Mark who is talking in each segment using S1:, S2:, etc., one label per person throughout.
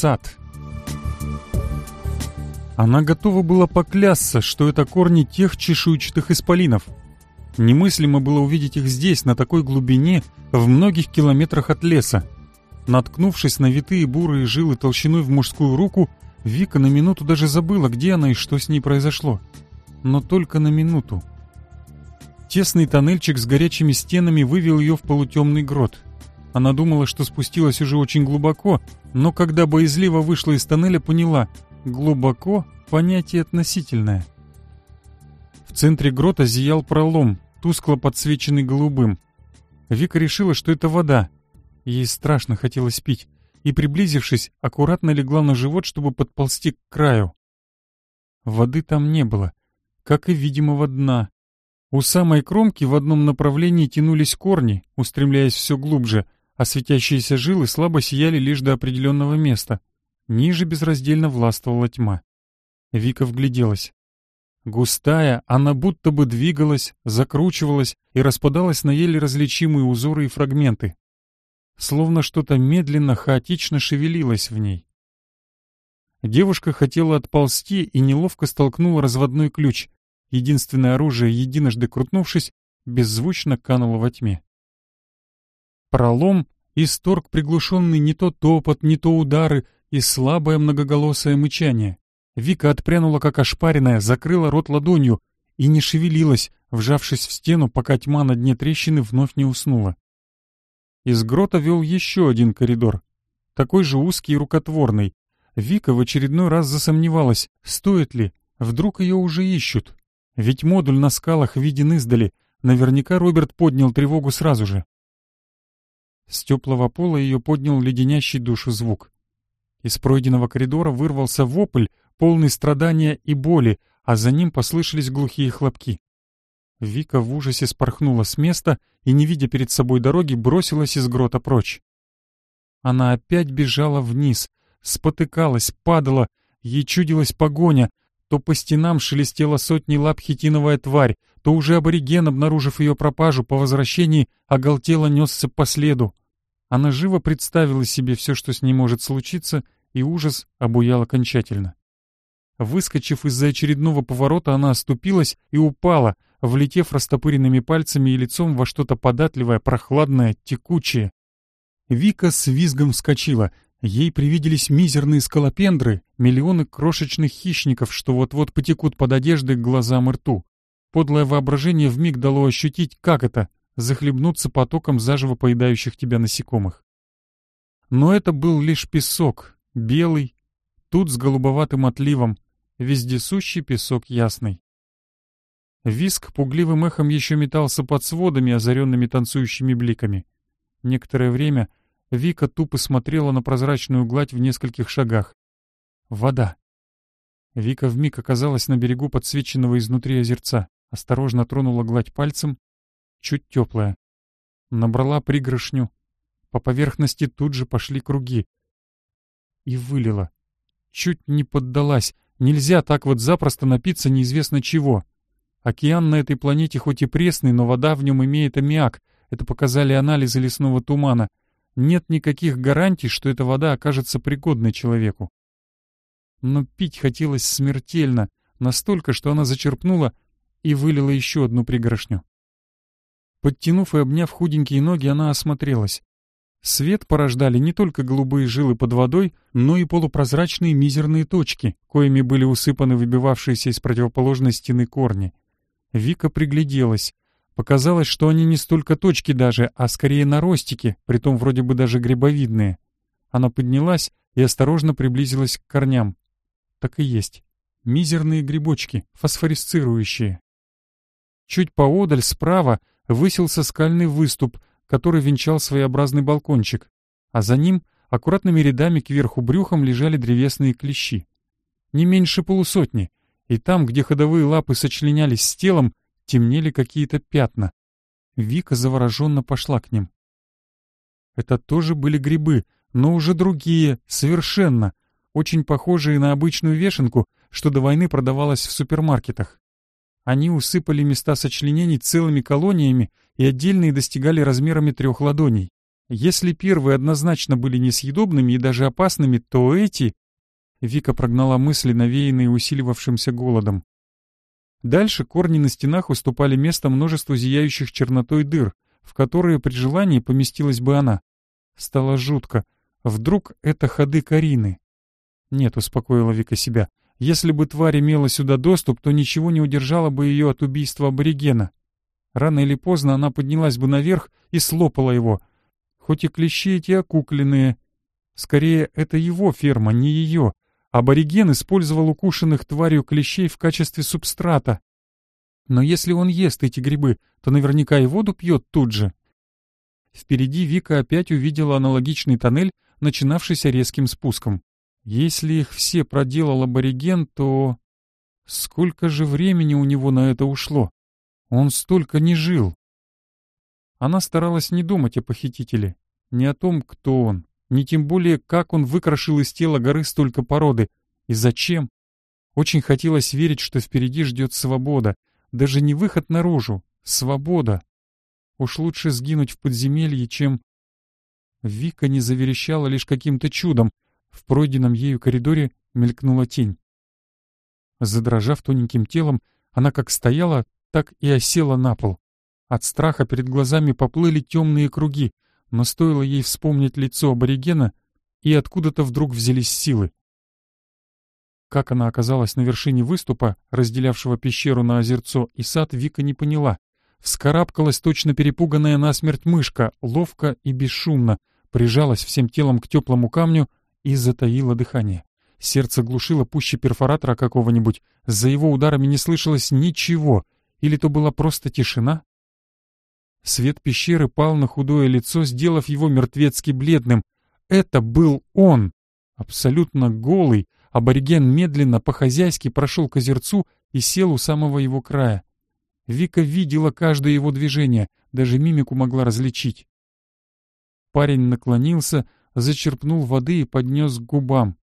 S1: сад. Она готова была поклясться, что это корни тех чешуйчатых исполинов. Немыслимо было увидеть их здесь, на такой глубине, в многих километрах от леса. Наткнувшись на витые бурые жилы толщиной в мужскую руку, Вика на минуту даже забыла, где она и что с ней произошло. Но только на минуту. Тесный тоннельчик с горячими стенами вывел ее в полутемный грот — она думала, что спустилась уже очень глубоко, но когда боязливо вышла из тоннеля, поняла — глубоко — понятие относительное. В центре грота зиял пролом, тускло подсвеченный голубым. Вика решила, что это вода. Ей страшно хотелось пить, и, приблизившись, аккуратно легла на живот, чтобы подползти к краю. Воды там не было, как и видимого дна. У самой кромки в одном направлении тянулись корни, устремляясь все глубже — а светящиеся жилы слабо сияли лишь до определенного места. Ниже безраздельно властвовала тьма. Вика вгляделась. Густая, она будто бы двигалась, закручивалась и распадалась на еле различимые узоры и фрагменты. Словно что-то медленно, хаотично шевелилось в ней. Девушка хотела отползти и неловко столкнула разводной ключ. Единственное оружие, единожды крутнувшись, беззвучно кануло во тьме. Пролом исторг приглушенный не то топот, не то удары и слабое многоголосое мычание. Вика отпрянула, как ошпаренная, закрыла рот ладонью и не шевелилась, вжавшись в стену, пока тьма на дне трещины вновь не уснула. Из грота вел еще один коридор, такой же узкий и рукотворный. Вика в очередной раз засомневалась, стоит ли, вдруг ее уже ищут. Ведь модуль на скалах виден издали, наверняка Роберт поднял тревогу сразу же. С теплого пола ее поднял леденящий душу звук. Из пройденного коридора вырвался вопль, полный страдания и боли, а за ним послышались глухие хлопки. Вика в ужасе спорхнула с места и, не видя перед собой дороги, бросилась из грота прочь. Она опять бежала вниз, спотыкалась, падала, ей чудилась погоня, то по стенам шелестела сотни лап хитиновая тварь, то уже абориген, обнаружив ее пропажу по возвращении, оголтело несся по следу, она живо представила себе все, что с ней может случиться, и ужас обуял окончательно. Выскочив из-за очередного поворота, она оступилась и упала, влетев растопыренными пальцами и лицом во что-то податливое, прохладное, текучее. Вика с визгом вскочила. Ей привиделись мизерные скалопендры, миллионы крошечных хищников, что вот-вот потекут под одеждой к глазам и рту. Подлое воображение вмиг дало ощутить, как это захлебнуться потоком заживо поедающих тебя насекомых. Но это был лишь песок, белый, тут с голубоватым отливом, вездесущий песок ясный. Виск пугливым эхом еще метался под сводами, озаренными танцующими бликами. Некоторое время Вика тупо смотрела на прозрачную гладь в нескольких шагах. Вода. Вика вмиг оказалась на берегу подсвеченного изнутри озерца, осторожно тронула гладь пальцем чуть теплая. Набрала пригоршню. По поверхности тут же пошли круги. И вылила. Чуть не поддалась. Нельзя так вот запросто напиться неизвестно чего. Океан на этой планете хоть и пресный, но вода в нем имеет аммиак. Это показали анализы лесного тумана. Нет никаких гарантий, что эта вода окажется пригодной человеку. Но пить хотелось смертельно, настолько, что она зачерпнула и вылила еще одну пригоршню. Подтянув и обняв худенькие ноги, она осмотрелась. Свет порождали не только голубые жилы под водой, но и полупрозрачные мизерные точки, коими были усыпаны выбивавшиеся из противоположной стены корни. Вика пригляделась. Показалось, что они не столько точки даже, а скорее наростики, притом вроде бы даже грибовидные. Она поднялась и осторожно приблизилась к корням. Так и есть. Мизерные грибочки, фосфорисцирующие. Чуть поодаль, справа, высился скальный выступ, который венчал своеобразный балкончик, а за ним аккуратными рядами кверху брюхом лежали древесные клещи. Не меньше полусотни, и там, где ходовые лапы сочленялись с телом, темнели какие-то пятна. Вика завороженно пошла к ним. Это тоже были грибы, но уже другие, совершенно, очень похожие на обычную вешенку, что до войны продавалась в супермаркетах. Они усыпали места сочленений целыми колониями и отдельные достигали размерами трех ладоней. Если первые однозначно были несъедобными и даже опасными, то эти... Вика прогнала мысли, навеянные усиливавшимся голодом. Дальше корни на стенах уступали место множеству зияющих чернотой дыр, в которые при желании поместилась бы она. Стало жутко. Вдруг это ходы Карины? Нет, успокоила Вика себя. Если бы тварь имела сюда доступ, то ничего не удержало бы ее от убийства аборигена. Рано или поздно она поднялась бы наверх и слопала его. Хоть и клещи эти окукленные. Скорее, это его ферма, не ее. Абориген использовал укушенных тварью клещей в качестве субстрата. Но если он ест эти грибы, то наверняка и воду пьет тут же. Впереди Вика опять увидела аналогичный тоннель, начинавшийся резким спуском. Если их все проделал абориген, то... Сколько же времени у него на это ушло? Он столько не жил. Она старалась не думать о похитителе, не о том, кто он, не тем более, как он выкрашил из тела горы столько породы и зачем. Очень хотелось верить, что впереди ждет свобода, даже не выход наружу, свобода. Уж лучше сгинуть в подземелье, чем... Вика не заверещала лишь каким-то чудом, в пройденном ею коридоре мелькнула тень. Задрожав тоненьким телом, она как стояла, так и осела на пол. От страха перед глазами поплыли темные круги, но стоило ей вспомнить лицо аборигена, и откуда-то вдруг взялись силы. Как она оказалась на вершине выступа, разделявшего пещеру на озерцо и сад, Вика не поняла. Вскарабкалась точно перепуганная насмерть мышка, ловко и бесшумно, прижалась всем телом к теплому камню — и затаила дыхание. Сердце глушило пуще перфоратора какого-нибудь, за его ударами не слышалось ничего, или то была просто тишина? Свет пещеры пал на худое лицо, сделав его мертвецки бледным. Это был он! Абсолютно голый, абориген медленно по-хозяйски прошел к озерцу и сел у самого его края. Вика видела каждое его движение, даже мимику могла различить. Парень наклонился, зачерпнул воды и поднес к губам.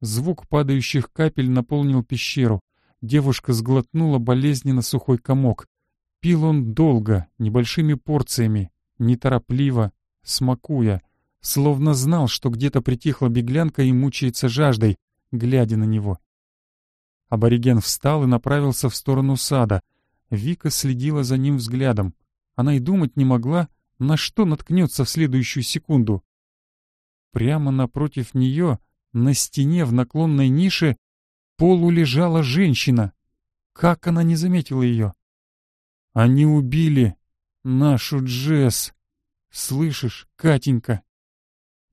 S1: Звук падающих капель наполнил пещеру. Девушка сглотнула болезненно сухой комок. Пил он долго, небольшими порциями, неторопливо, смакуя, словно знал, что где-то притихла беглянка и мучается жаждой, глядя на него. Абориген встал и направился в сторону сада. Вика следила за ним взглядом. Она и думать не могла, на что наткнется в следующую секунду. Прямо напротив нее, на стене в наклонной нише, полу лежала женщина. Как она не заметила ее? Они убили нашу Джесс. Слышишь, Катенька?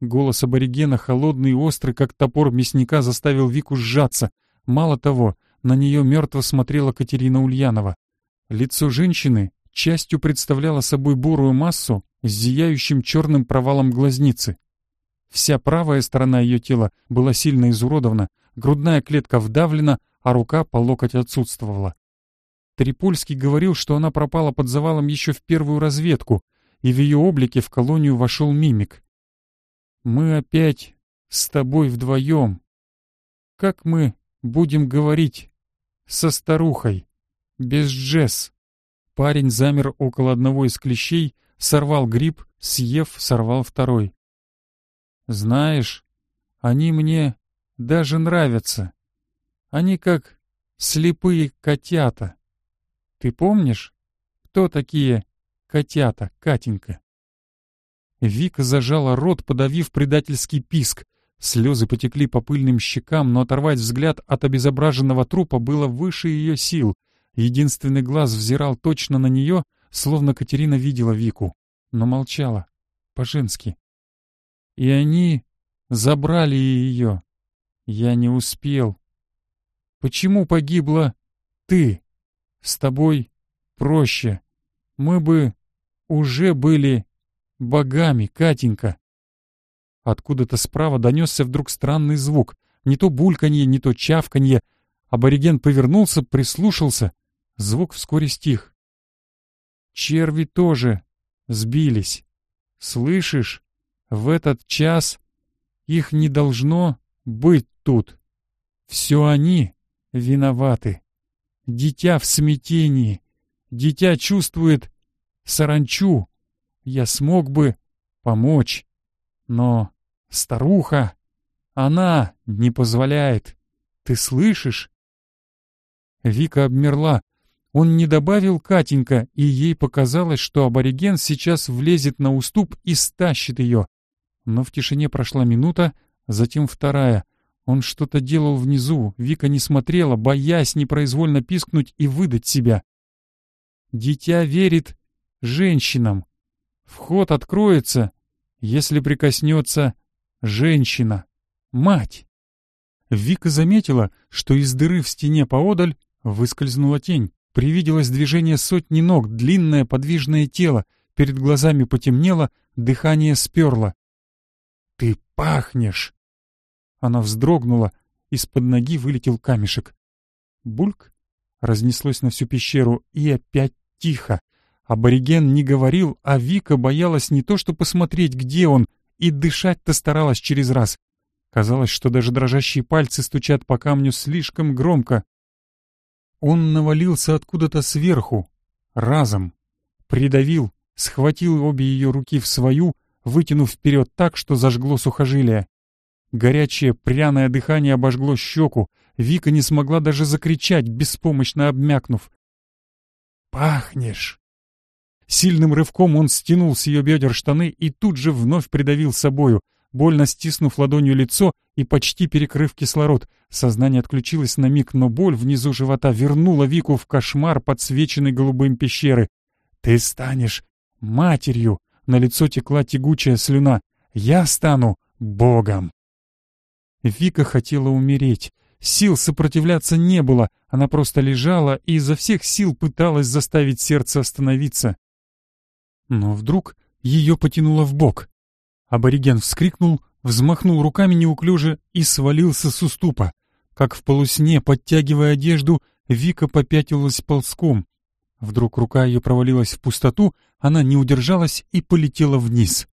S1: Голос аборигена, холодный и острый, как топор мясника, заставил Вику сжаться. Мало того, на нее мертво смотрела Катерина Ульянова. Лицо женщины частью представляло собой бурую массу с зияющим черным провалом глазницы. Вся правая сторона ее тела была сильно изуродована, грудная клетка вдавлена, а рука по локоть отсутствовала. Трипольский говорил, что она пропала под завалом еще в первую разведку, и в ее облике в колонию вошел мимик. «Мы опять с тобой вдвоем. Как мы будем говорить? Со старухой. Без джесс». Парень замер около одного из клещей, сорвал гриб, съев, сорвал второй. Знаешь, они мне даже нравятся. Они как слепые котята. Ты помнишь, кто такие котята, Катенька?» Вика зажала рот, подавив предательский писк. Слезы потекли по пыльным щекам, но оторвать взгляд от обезображенного трупа было выше ее сил. Единственный глаз взирал точно на нее, словно Катерина видела Вику, но молчала, по-женски, и они забрали ее. Я не успел. Почему погибла ты? С тобой проще. Мы бы уже были богами, Катенька. Откуда-то справа донесся вдруг странный звук. Не то бульканье, не то чавканье. Абориген повернулся, прислушался. Звук вскоре стих. Черви тоже сбились. Слышишь? В этот час их не должно быть тут. Все они виноваты. Дитя в смятении. Дитя чувствует саранчу. Я смог бы помочь. Но старуха, она не позволяет. Ты слышишь? Вика обмерла. Он не добавил Катенька, и ей показалось, что абориген сейчас влезет на уступ и стащит ее. Но в тишине прошла минута, затем вторая. Он что-то делал внизу, Вика не смотрела, боясь непроизвольно пискнуть и выдать себя. Дитя верит женщинам. Вход откроется, если прикоснется женщина, мать. Вика заметила, что из дыры в стене поодаль выскользнула тень. Привиделось движение сотни ног, длинное подвижное тело. Перед глазами потемнело, дыхание сперло. Ты пахнешь!» Она вздрогнула, из-под ноги вылетел камешек. Бульк разнеслось на всю пещеру, и опять тихо. Абориген не говорил, а Вика боялась не то что посмотреть, где он, и дышать-то старалась через раз. Казалось, что даже дрожащие пальцы стучат по камню слишком громко. Он навалился откуда-то сверху, разом. Придавил, схватил обе ее руки в свою, вытянув вперед так, что зажгло сухожилие. Горячее пряное дыхание обожгло щеку. Вика не смогла даже закричать, беспомощно обмякнув. «Пахнешь!» Сильным рывком он стянул с ее бедер штаны и тут же вновь придавил собою, больно стиснув ладонью лицо и почти перекрыв кислород. Сознание отключилось на миг, но боль внизу живота вернула Вику в кошмар, подсвеченный голубым пещеры. «Ты станешь матерью!» на лицо текла тягучая слюна. «Я стану богом!» Вика хотела умереть. Сил сопротивляться не было, она просто лежала и изо всех сил пыталась заставить сердце остановиться. Но вдруг ее потянуло в бок. Абориген вскрикнул, взмахнул руками неуклюже и свалился с уступа. Как в полусне, подтягивая одежду, Вика попятилась ползком. Вдруг рука ее провалилась в пустоту, она не удержалась и полетела вниз.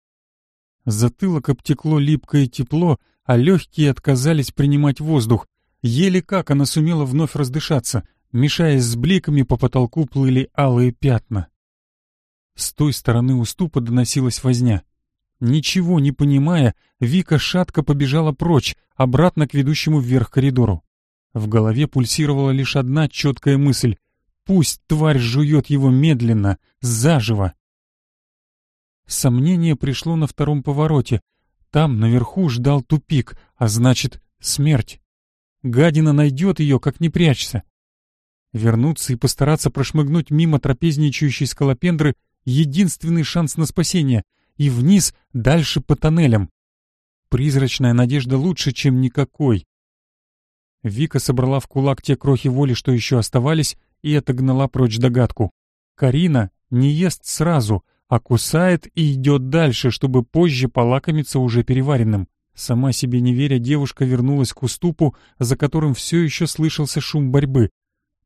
S1: Затылок обтекло липкое тепло, а легкие отказались принимать воздух. Еле как она сумела вновь раздышаться. Мешаясь с бликами, по потолку плыли алые пятна. С той стороны уступа доносилась возня. Ничего не понимая, Вика шатко побежала прочь, обратно к ведущему вверх коридору. В голове пульсировала лишь одна четкая мысль Пусть тварь жует его медленно, заживо. Сомнение пришло на втором повороте. Там, наверху, ждал тупик, а значит, смерть. Гадина найдет ее, как не прячься. Вернуться и постараться прошмыгнуть мимо трапезничающей скалопендры — единственный шанс на спасение, и вниз, дальше по тоннелям. Призрачная надежда лучше, чем никакой. Вика собрала в кулак те крохи воли, что еще оставались, и отогнала прочь догадку. Карина не ест сразу, а кусает и идет дальше, чтобы позже полакомиться уже переваренным. Сама себе не веря, девушка вернулась к уступу, за которым все еще слышался шум борьбы.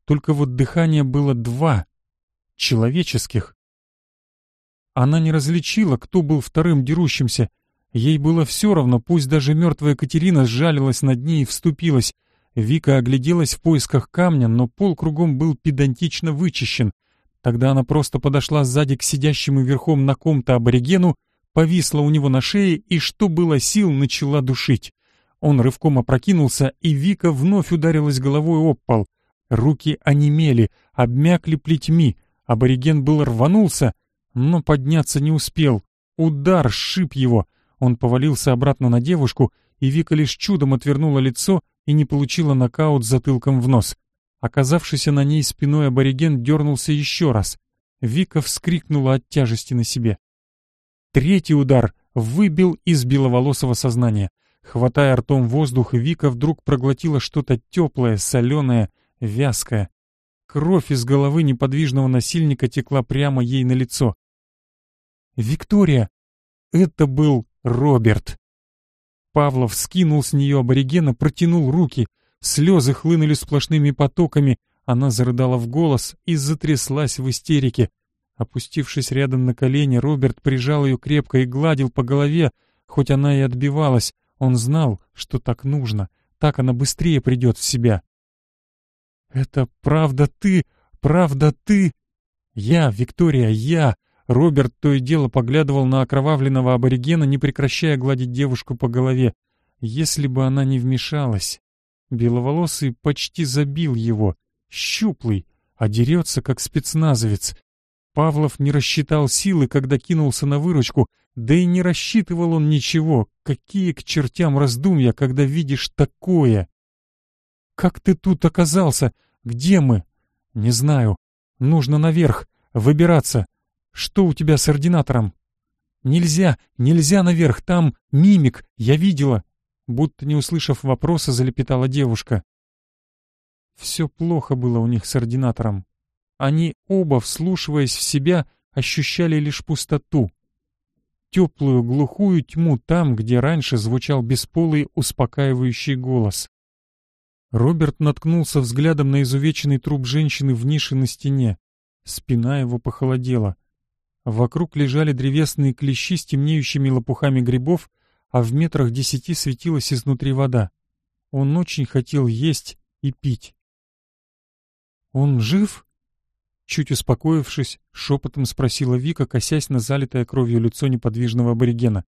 S1: Только вот дыхание было два. Человеческих. Она не различила, кто был вторым дерущимся. Ей было все равно, пусть даже мертвая Катерина сжалилась над ней и вступилась. Вика огляделась в поисках камня, но пол кругом был педантично вычищен. Тогда она просто подошла сзади к сидящему верхом на ком-то аборигену, повисла у него на шее и, что было сил, начала душить. Он рывком опрокинулся, и Вика вновь ударилась головой об пол. Руки онемели, обмякли плетьми. Абориген был рванулся, но подняться не успел. Удар сшиб его. Он повалился обратно на девушку, и Вика лишь чудом отвернула лицо и не получила нокаут затылком в нос. Оказавшийся на ней спиной абориген дернулся еще раз. Вика вскрикнула от тяжести на себе. Третий удар выбил из беловолосого сознания. Хватая ртом воздух, Вика вдруг проглотила что-то теплое, соленое, вязкое. Кровь из головы неподвижного насильника текла прямо ей на лицо. «Виктория!» Это был Роберт. Павлов скинул с нее аборигена, протянул руки. Слезы хлынули сплошными потоками. Она зарыдала в голос и затряслась в истерике. Опустившись рядом на колени, Роберт прижал ее крепко и гладил по голове, хоть она и отбивалась. Он знал, что так нужно. Так она быстрее придет в себя. «Это правда ты? Правда ты?» «Я, Виктория, я!» Роберт то и дело поглядывал на окровавленного аборигена, не прекращая гладить девушку по голове. Если бы она не вмешалась. Беловолосый почти забил его. Щуплый, а дерется, как спецназовец. Павлов не рассчитал силы, когда кинулся на выручку, да и не рассчитывал он ничего. Какие к чертям раздумья, когда видишь такое? «Как ты тут оказался? Где мы?» «Не знаю. Нужно наверх. Выбираться. Что у тебя с ординатором? Нельзя, нельзя наверх, там мимик, я видела. Будто не услышав вопроса, залепетала девушка. Все плохо было у них с ординатором. Они оба, вслушиваясь в себя, ощущали лишь пустоту. Теплую, глухую тьму там, где раньше звучал бесполый, успокаивающий голос. Роберт наткнулся взглядом на изувеченный труп женщины в нише на стене. Спина его похолодела. Вокруг лежали древесные клещи с темнеющими лопухами грибов, а в метрах десяти светилась изнутри вода. Он очень хотел есть и пить. «Он жив?» Чуть успокоившись, шепотом спросила Вика, косясь на залитое кровью лицо неподвижного аборигена.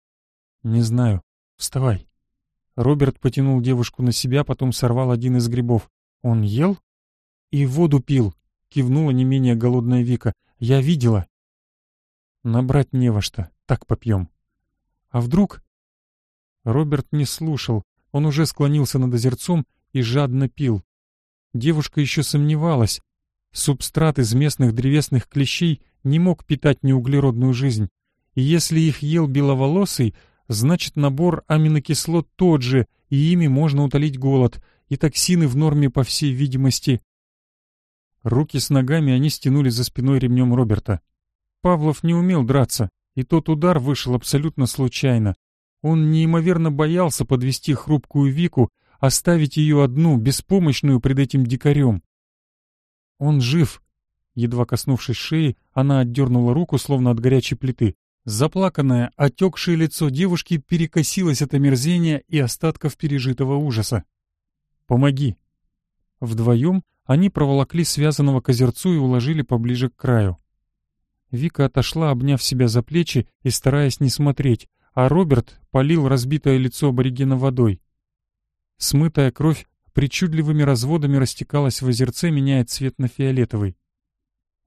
S1: «Не знаю. Вставай». Роберт потянул девушку на себя, потом сорвал один из грибов. «Он ел?» «И воду пил», — кивнула не менее голодная Вика. «Я видела». Набрать не во что, так попьем. А вдруг... Роберт не слушал, он уже склонился над озерцом и жадно пил. Девушка еще сомневалась. Субстрат из местных древесных клещей не мог питать неуглеродную жизнь. И если их ел беловолосый, значит набор аминокислот тот же, и ими можно утолить голод, и токсины в норме по всей видимости. Руки с ногами они стянули за спиной ремнем Роберта. Павлов не умел драться, и тот удар вышел абсолютно случайно. Он неимоверно боялся подвести хрупкую Вику, оставить ее одну, беспомощную пред этим дикарем. «Он жив!» Едва коснувшись шеи, она отдернула руку, словно от горячей плиты. Заплаканное, отекшее лицо девушки перекосилось от омерзения и остатков пережитого ужаса. «Помоги!» Вдвоем они проволокли связанного к озерцу и уложили поближе к краю. Вика отошла, обняв себя за плечи и стараясь не смотреть, а Роберт полил разбитое лицо аборигена водой. Смытая кровь причудливыми разводами растекалась в озерце, меняя цвет на фиолетовый.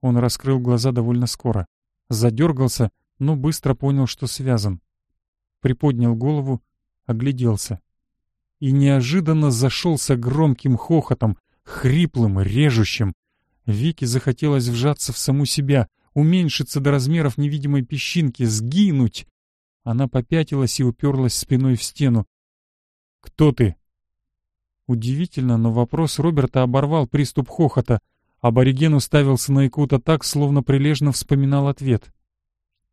S1: Он раскрыл глаза довольно скоро. Задергался, но быстро понял, что связан. Приподнял голову, огляделся. И неожиданно зашелся громким хохотом, хриплым, режущим. Вике захотелось вжаться в саму себя, уменьшиться до размеров невидимой песчинки, сгинуть. Она попятилась и уперлась спиной в стену. «Кто ты?» Удивительно, но вопрос Роберта оборвал приступ хохота. Абориген уставился на Якута так, словно прилежно вспоминал ответ.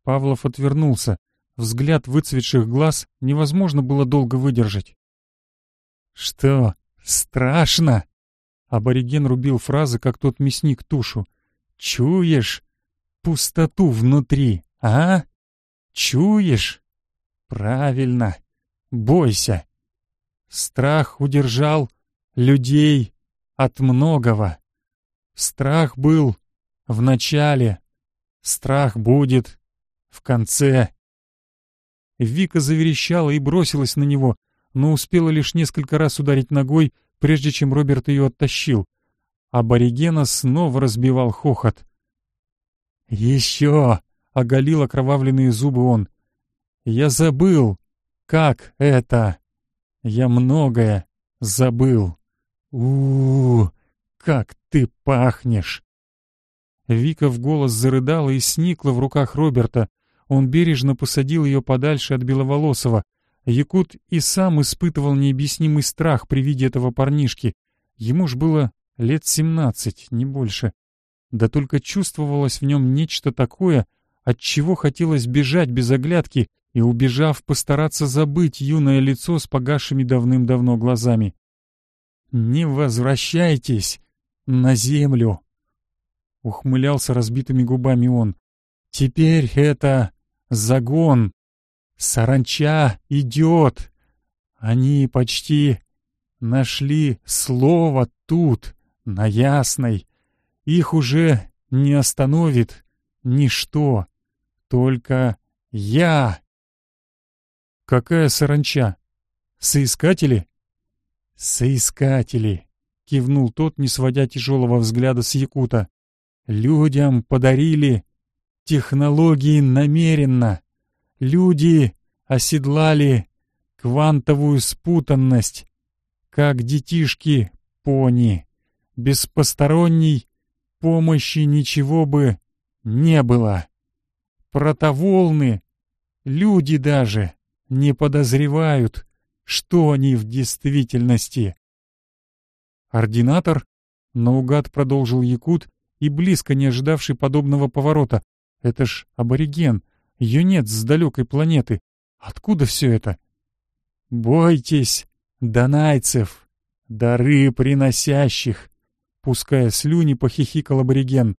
S1: Павлов отвернулся. Взгляд выцветших глаз невозможно было долго выдержать. «Что, страшно?» Абориген рубил фразы, как тот мясник тушу. «Чуешь? пустоту внутри, а? Чуешь? Правильно. Бойся. Страх удержал людей от многого. Страх был в начале, страх будет в конце. Вика заверещала и бросилась на него, но успела лишь несколько раз ударить ногой, прежде чем Роберт ее оттащил. Аборигена снова разбивал хохот. «Еще!» — оголил окровавленные зубы он. «Я забыл! Как это? Я многое забыл! у у, -у Как ты пахнешь!» Вика в голос зарыдала и сникла в руках Роберта. Он бережно посадил ее подальше от Беловолосова. Якут и сам испытывал необъяснимый страх при виде этого парнишки. Ему ж было лет семнадцать, не больше. Да только чувствовалось в нем нечто такое, от чего хотелось бежать без оглядки и, убежав, постараться забыть юное лицо с погашими давным-давно глазами. «Не возвращайтесь на землю!» — ухмылялся разбитыми губами он. «Теперь это загон. Саранча идет. Они почти нашли слово тут, на ясной. Их уже не остановит ничто, только я. Какая саранча? Соискатели? Соискатели, кивнул тот, не сводя тяжелого взгляда с Якута. Людям подарили технологии намеренно. Люди оседлали квантовую спутанность, как детишки пони, без посторонней помощи ничего бы не было. Протоволны, люди даже, не подозревают, что они в действительности. Ординатор, наугад продолжил Якут и близко не ожидавший подобного поворота. Это ж абориген, юнец с далекой планеты. Откуда все это? Бойтесь, донайцев, дары приносящих, Пуская слюни, похихикал абориген.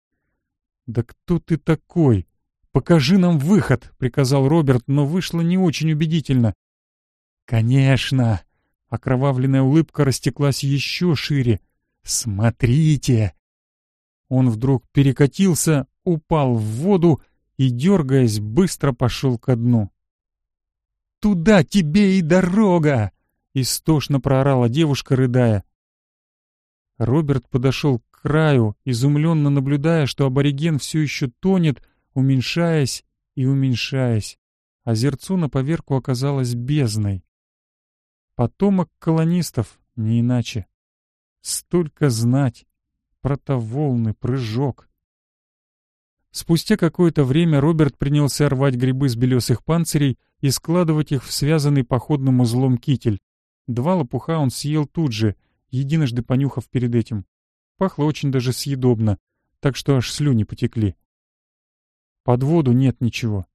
S1: «Да кто ты такой? Покажи нам выход!» — приказал Роберт, но вышло не очень убедительно. «Конечно!» — окровавленная улыбка растеклась еще шире. «Смотрите!» Он вдруг перекатился, упал в воду и, дергаясь, быстро пошел ко дну. «Туда тебе и дорога!» — истошно проорала девушка, рыдая. Роберт подошел к краю, изумленно наблюдая, что абориген все еще тонет, уменьшаясь и уменьшаясь, а зерцу на поверку оказалось бездной. Потомок колонистов, не иначе. Столько знать. Протоволны, прыжок. Спустя какое-то время Роберт принялся рвать грибы с белесых панцирей и складывать их в связанный походным узлом китель. Два лопуха он съел тут же — единожды понюхав перед этим. Пахло очень даже съедобно, так что аж слюни потекли. Под воду нет ничего.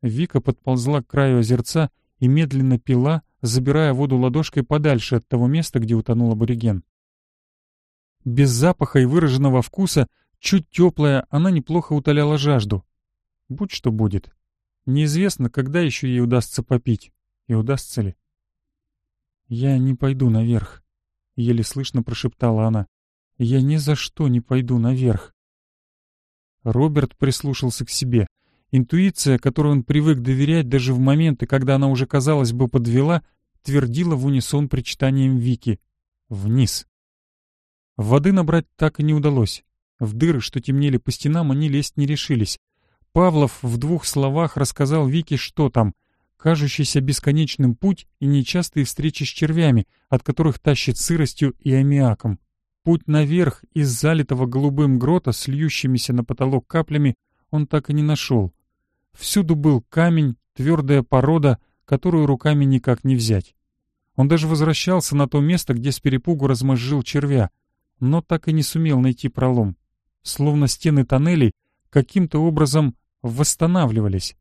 S1: Вика подползла к краю озерца и медленно пила, забирая воду ладошкой подальше от того места, где утонул абориген. Без запаха и выраженного вкуса, чуть теплая, она неплохо утоляла жажду. Будь что будет. Неизвестно, когда еще ей удастся попить. И удастся ли. «Я не пойду наверх», — еле слышно прошептала она. «Я ни за что не пойду наверх». Роберт прислушался к себе. Интуиция, которой он привык доверять даже в моменты, когда она уже, казалось бы, подвела, твердила в унисон причитанием Вики. «Вниз». Воды набрать так и не удалось. В дыры, что темнели по стенам, они лезть не решились. Павлов в двух словах рассказал Вике, что там кажущийся бесконечным путь и нечастые встречи с червями, от которых тащит сыростью и аммиаком. Путь наверх из залитого голубым грота, сльющимися на потолок каплями, он так и не нашел. Всюду был камень, твердая порода, которую руками никак не взять. Он даже возвращался на то место, где с перепугу размозжил червя, но так и не сумел найти пролом. Словно стены тоннелей каким-то образом восстанавливались.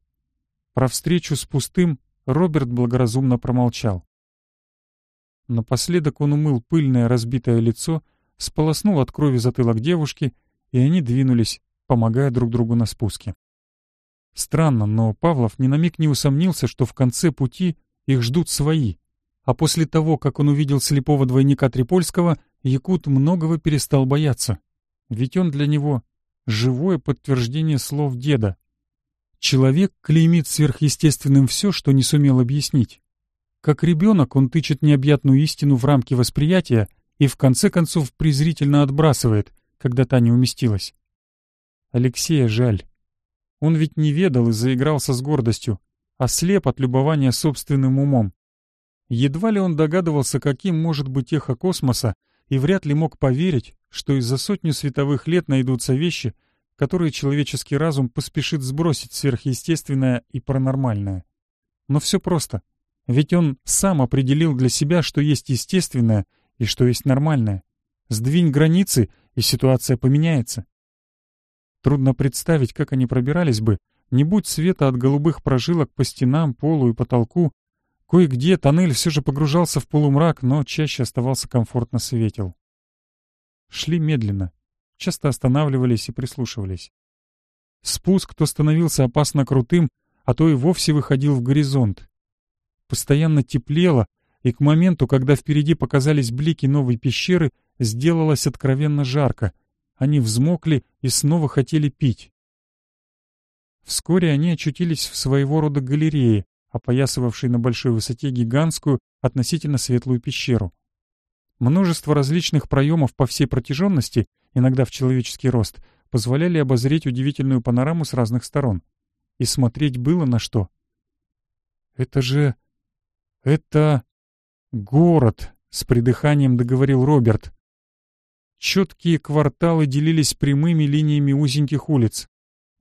S1: Про встречу с пустым Роберт благоразумно промолчал. Напоследок он умыл пыльное разбитое лицо, сполоснул от крови затылок девушки, и они двинулись, помогая друг другу на спуске. Странно, но Павлов ни на миг не усомнился, что в конце пути их ждут свои. А после того, как он увидел слепого двойника Трипольского, Якут многого перестал бояться. Ведь он для него — живое подтверждение слов деда. Человек клеймит сверхъестественным все, что не сумел объяснить. Как ребенок он тычет необъятную истину в рамки восприятия и в конце концов презрительно отбрасывает, когда та не уместилась. Алексея жаль. Он ведь не ведал и заигрался с гордостью, а слеп от любования собственным умом. Едва ли он догадывался, каким может быть эхо космоса, и вряд ли мог поверить, что из-за сотню световых лет найдутся вещи — которые человеческий разум поспешит сбросить сверхъестественное и паранормальное. Но все просто. Ведь он сам определил для себя, что есть естественное и что есть нормальное. Сдвинь границы, и ситуация поменяется. Трудно представить, как они пробирались бы, не будь света от голубых прожилок по стенам, полу и потолку. Кое-где тоннель все же погружался в полумрак, но чаще оставался комфортно светел. Шли медленно, часто останавливались и прислушивались. Спуск то становился опасно крутым, а то и вовсе выходил в горизонт. Постоянно теплело, и к моменту, когда впереди показались блики новой пещеры, сделалось откровенно жарко. Они взмокли и снова хотели пить. Вскоре они очутились в своего рода галерее, опоясывавшей на большой высоте гигантскую, относительно светлую пещеру. Множество различных проемов по всей протяженности иногда в человеческий рост, позволяли обозреть удивительную панораму с разных сторон. И смотреть было на что. «Это же... это... город!» — с придыханием договорил Роберт. Четкие кварталы делились прямыми линиями узеньких улиц.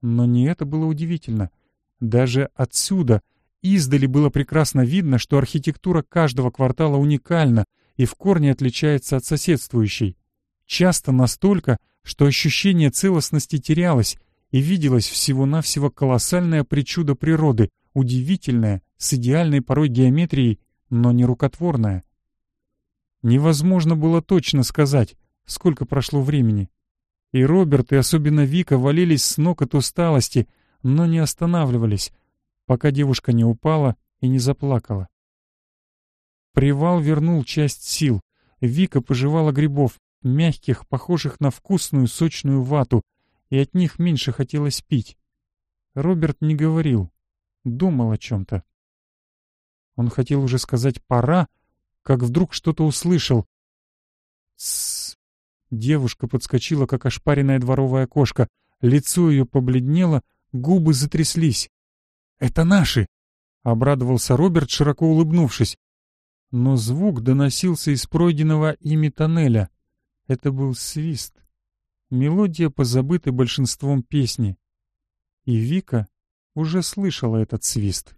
S1: Но не это было удивительно. Даже отсюда, издали, было прекрасно видно, что архитектура каждого квартала уникальна и в корне отличается от соседствующей часто настолько, что ощущение целостности терялось, и виделось всего-навсего колоссальная причуда природы, удивительная с идеальной порой геометрией, но не рукотворная. Невозможно было точно сказать, сколько прошло времени. И Роберт, и особенно Вика валились с ног от усталости, но не останавливались, пока девушка не упала и не заплакала. Привал вернул часть сил. Вика пожевала грибов, мягких, похожих на вкусную сочную вату, и от них меньше хотелось пить. Роберт не говорил, думал о чем-то. Он хотел уже сказать «пора», как вдруг что-то услышал. «Тссс!» Девушка подскочила, как ошпаренная дворовая кошка. Лицо ее побледнело, губы затряслись. «Это наши!» — обрадовался Роберт, широко улыбнувшись. Но звук доносился из пройденного ими тоннеля. Это был свист. Мелодия позабыта большинством песни. И Вика уже слышала этот свист.